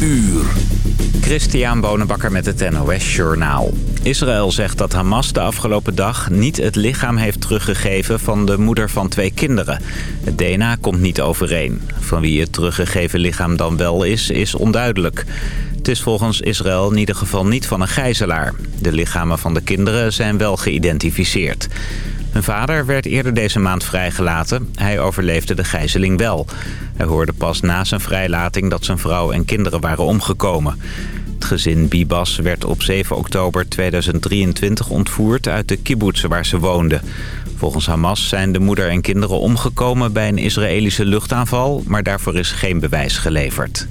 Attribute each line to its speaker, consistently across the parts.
Speaker 1: uur.
Speaker 2: Christian Bonenbakker met het NOS Journaal. Israël zegt dat Hamas de afgelopen dag niet het lichaam heeft teruggegeven van de moeder van twee kinderen. Het DNA komt niet overeen. Van wie het teruggegeven lichaam dan wel is, is onduidelijk. Het is volgens Israël in ieder geval niet van een gijzelaar. De lichamen van de kinderen zijn wel geïdentificeerd. Hun vader werd eerder deze maand vrijgelaten. Hij overleefde de gijzeling wel. Hij hoorde pas na zijn vrijlating dat zijn vrouw en kinderen waren omgekomen. Het gezin Bibas werd op 7 oktober 2023 ontvoerd uit de kibbutz waar ze woonden. Volgens Hamas zijn de moeder en kinderen omgekomen bij een Israëlische luchtaanval... maar daarvoor is geen bewijs geleverd.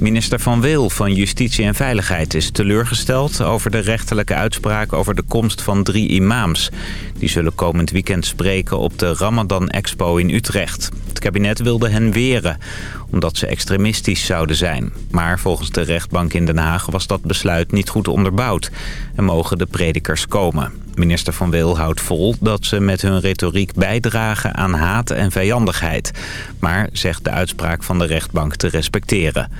Speaker 2: Minister Van Weel van Justitie en Veiligheid is teleurgesteld over de rechterlijke uitspraak over de komst van drie imams. Die zullen komend weekend spreken op de Ramadan Expo in Utrecht. Het kabinet wilde hen weren, omdat ze extremistisch zouden zijn. Maar volgens de rechtbank in Den Haag was dat besluit niet goed onderbouwd en mogen de predikers komen. Minister Van Weel houdt vol dat ze met hun retoriek bijdragen aan haat en vijandigheid. Maar zegt de uitspraak van de rechtbank te respecteren.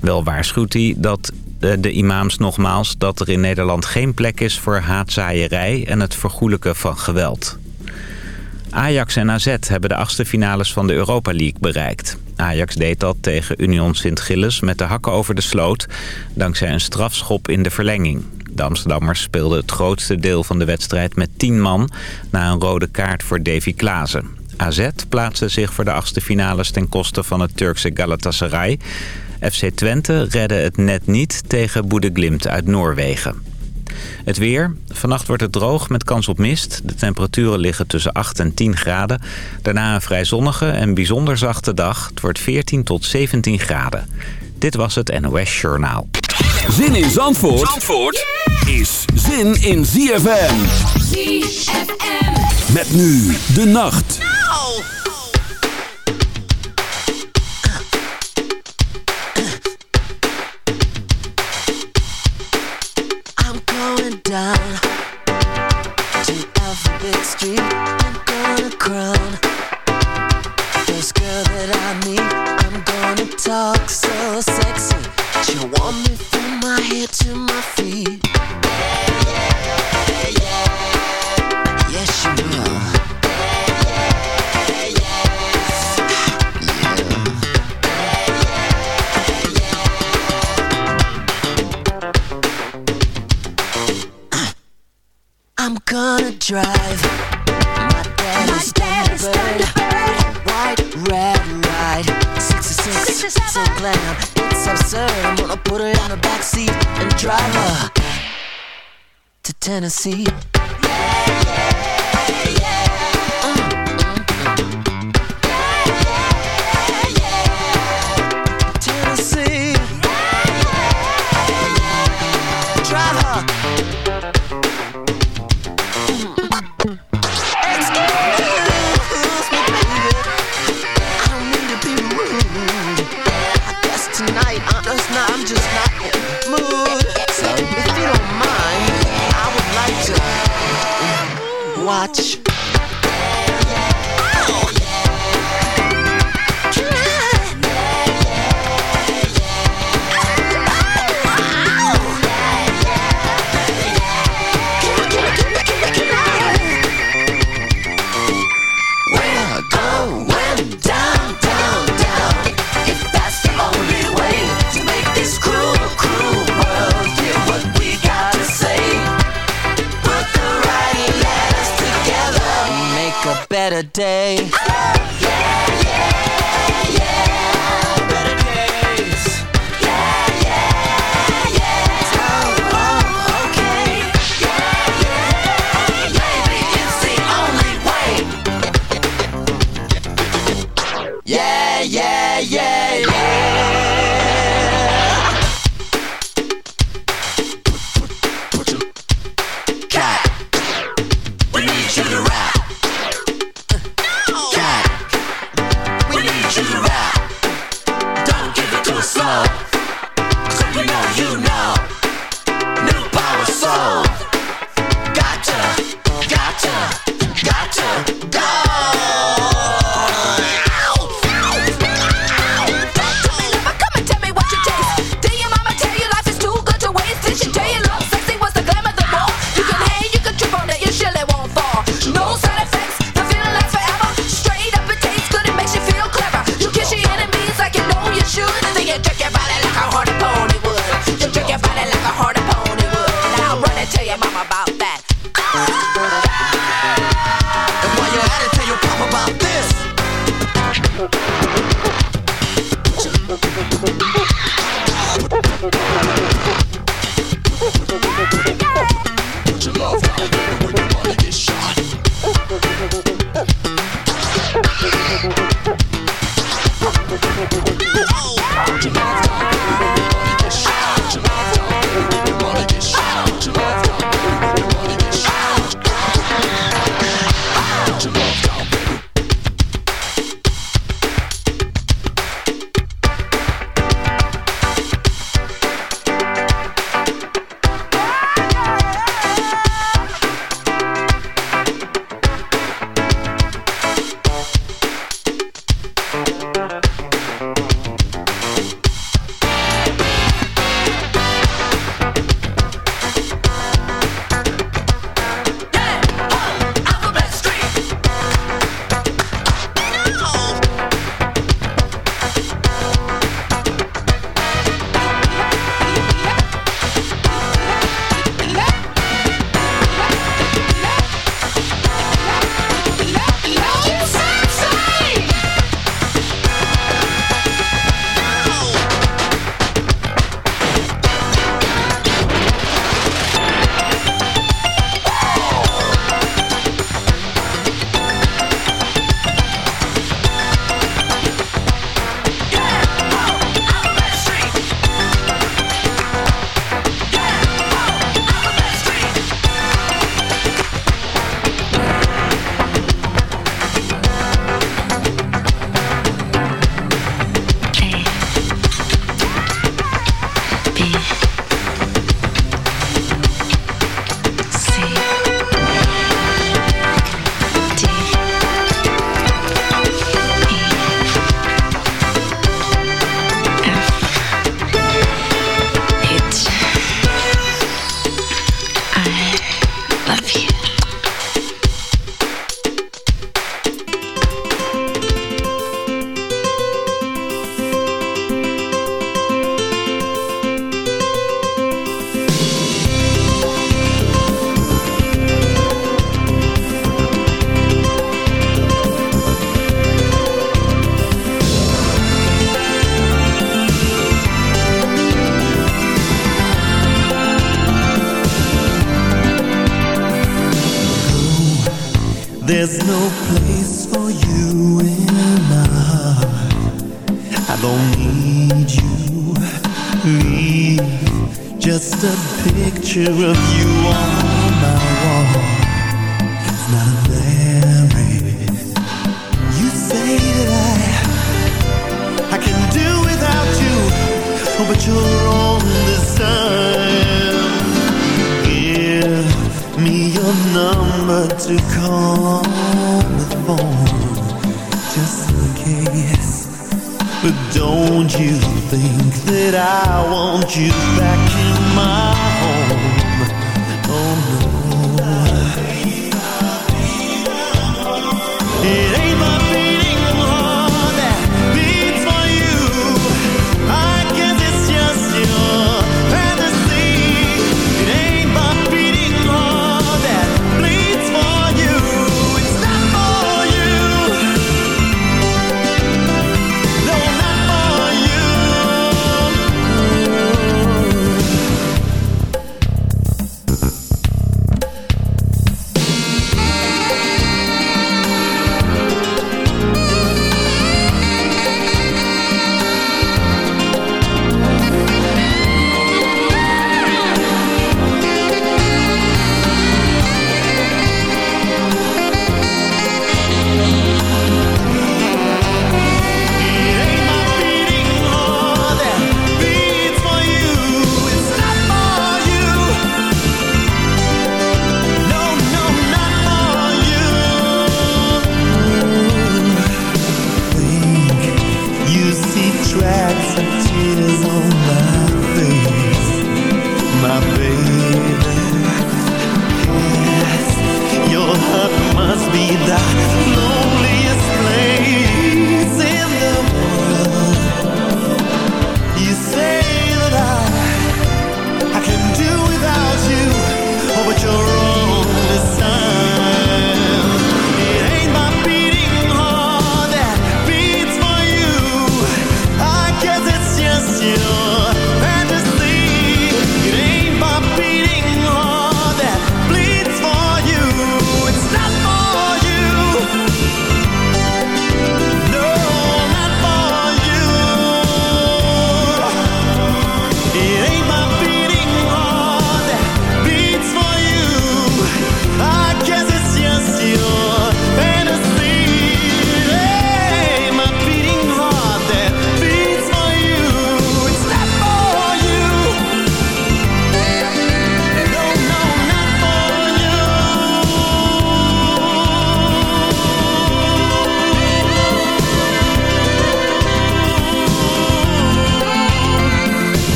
Speaker 2: Wel waarschuwt hij dat de imams nogmaals dat er in Nederland geen plek is voor haatzaaierij en het vergoelijken van geweld. Ajax en AZ hebben de achtste finales van de Europa League bereikt. Ajax deed dat tegen Union Sint-Gilles met de hakken over de sloot... dankzij een strafschop in de verlenging. De Amsterdammers speelden het grootste deel van de wedstrijd met 10 man... na een rode kaart voor Davy Klaassen. AZ plaatste zich voor de achtste finales ten koste van het Turkse Galatasaray. FC Twente redde het net niet tegen Boede Glimt uit Noorwegen. Het weer. Vannacht wordt het droog met kans op mist. De temperaturen liggen tussen 8 en 10 graden. Daarna een vrij zonnige en bijzonder zachte dag. Het wordt 14 tot 17 graden. Dit was het NOS Journaal.
Speaker 1: Zin in Zandvoort, Zandvoort is zin in ZFM.
Speaker 3: ZFM.
Speaker 1: Met nu de nacht.
Speaker 4: Down to Alphabet Street. Tennessee.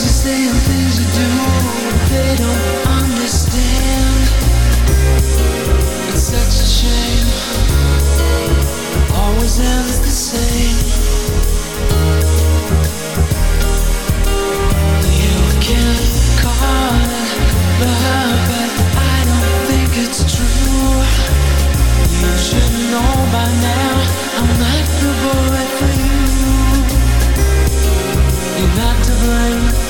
Speaker 5: You're not understand. It's such a shame. Always has the same. You can call the help I don't think it's true. You should know by now I'm not for you. You have to blame.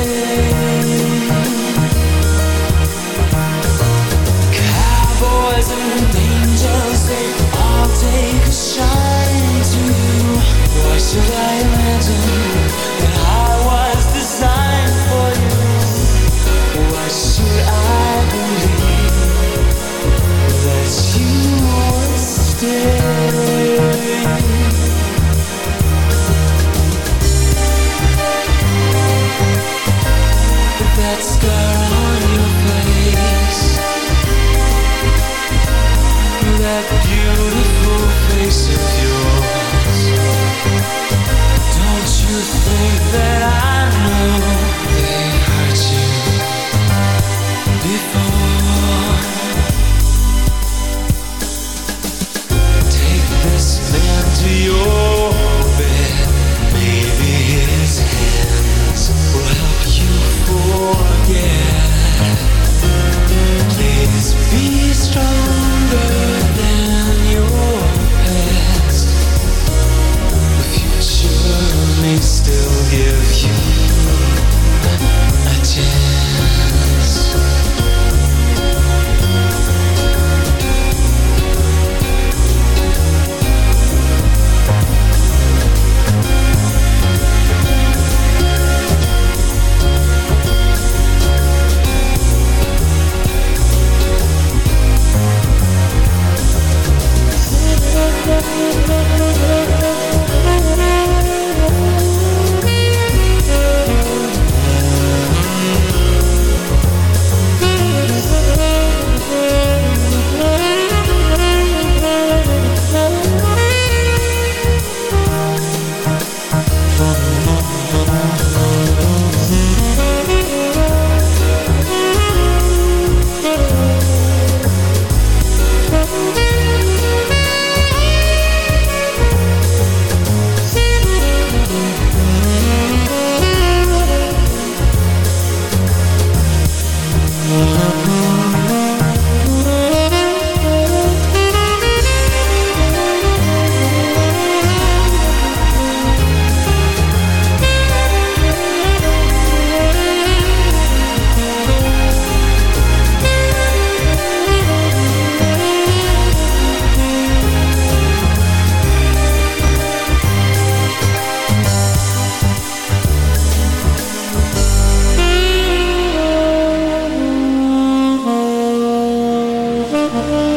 Speaker 5: should I imagine? You're safe,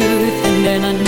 Speaker 6: and
Speaker 7: then I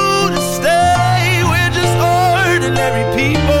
Speaker 8: ordinary people.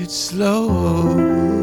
Speaker 9: it slow.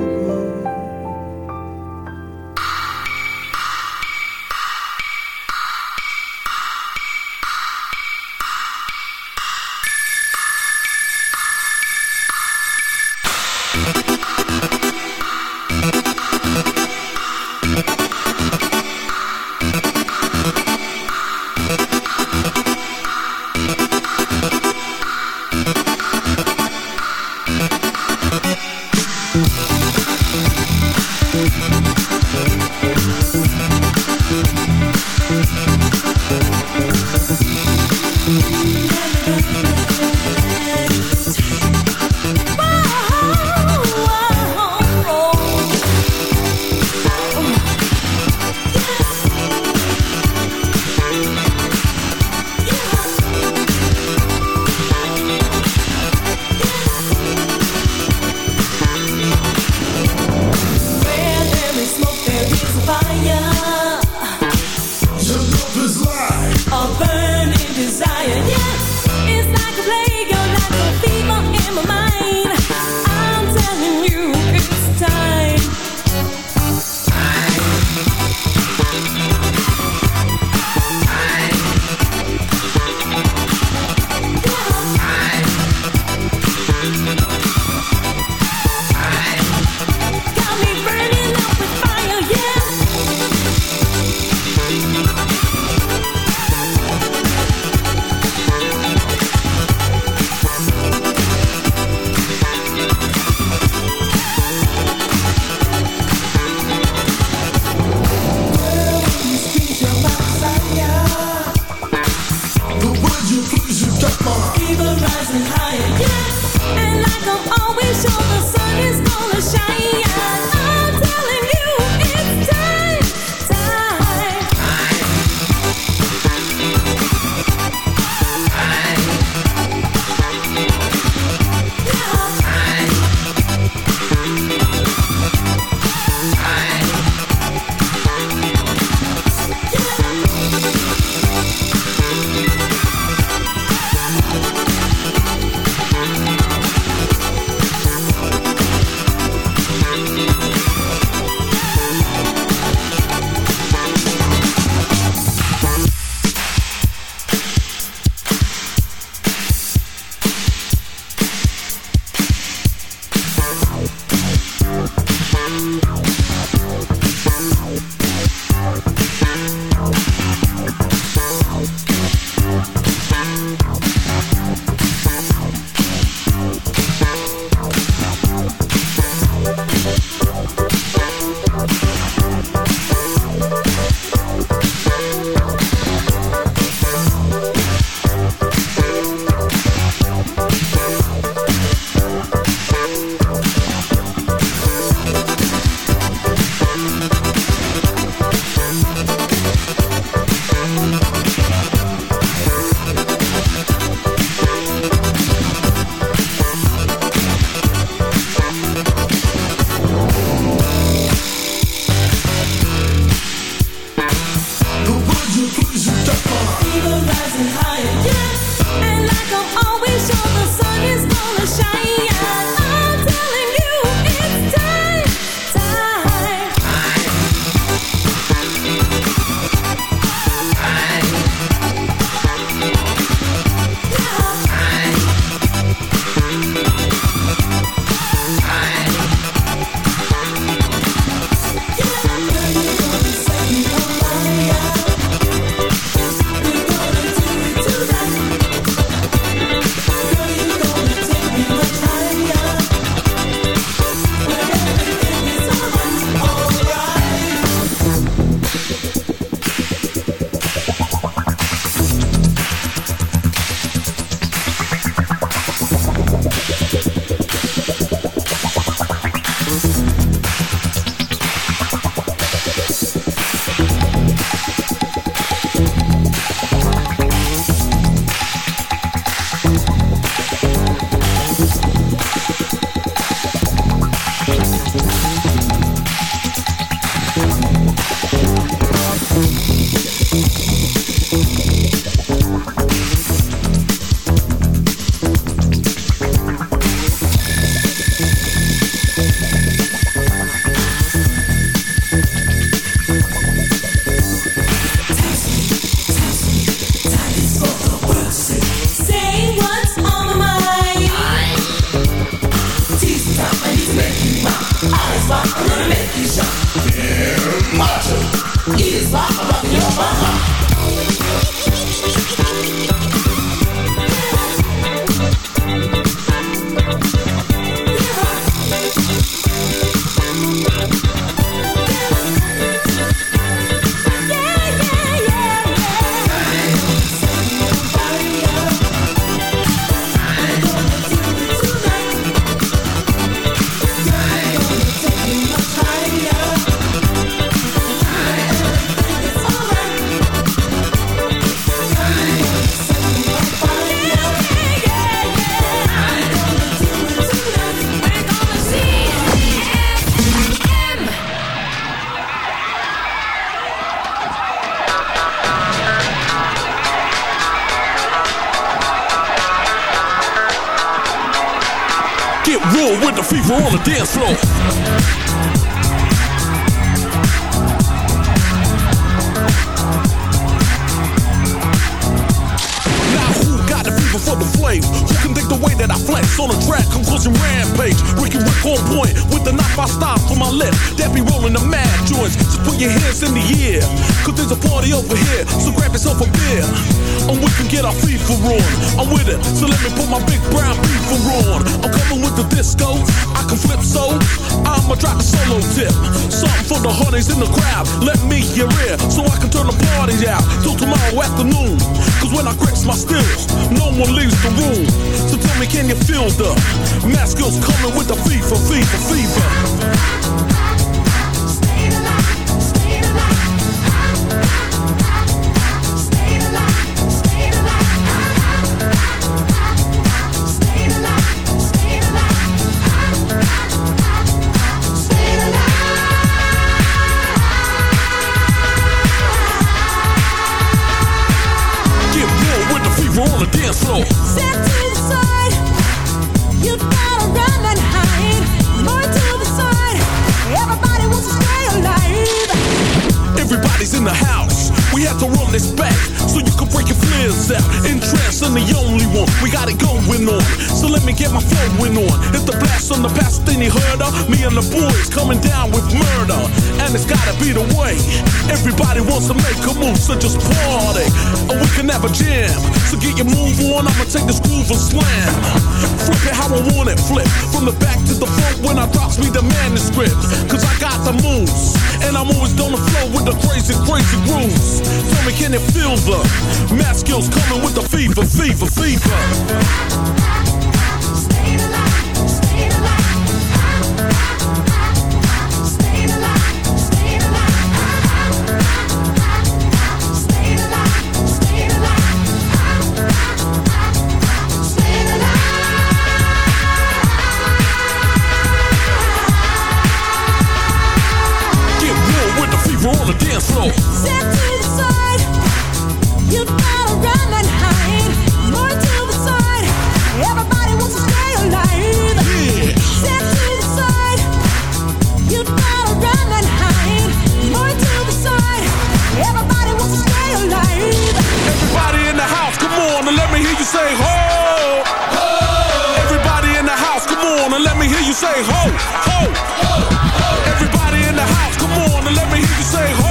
Speaker 1: hear you say ho. ho. Everybody in the house, come on and let me hear you say ho. Ho. ho. ho. Everybody in the house, come on and let me hear you say ho.